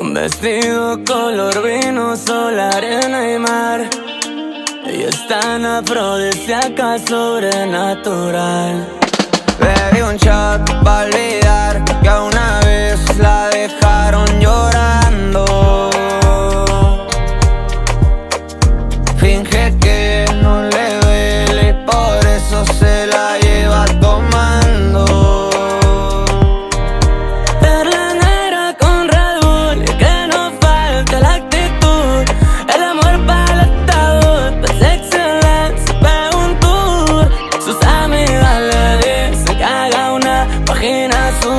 Vestido color vino, sol, arena y mar. Ella es tan afrodisíaca, sobrenatural. Bebí un shot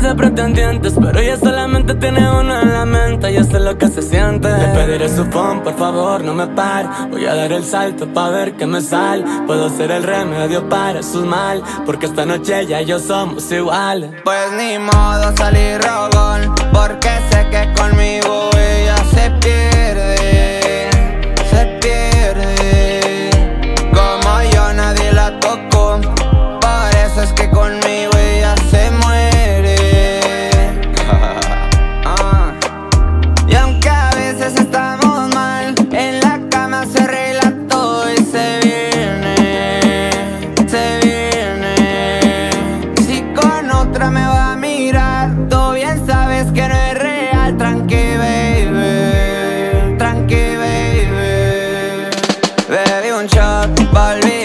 15 pretendientes Pero ella solamente tiene uno en la mente Yo sé lo que se siente. Le pediré su phone, por favor, no me par Voy a dar el salto pa' ver que me sal Puedo ser el remedio para sus mal Porque esta noche ya yo somos igual Pues ni modo salir rogón Porque sé que conmigo un shot pa' olvidar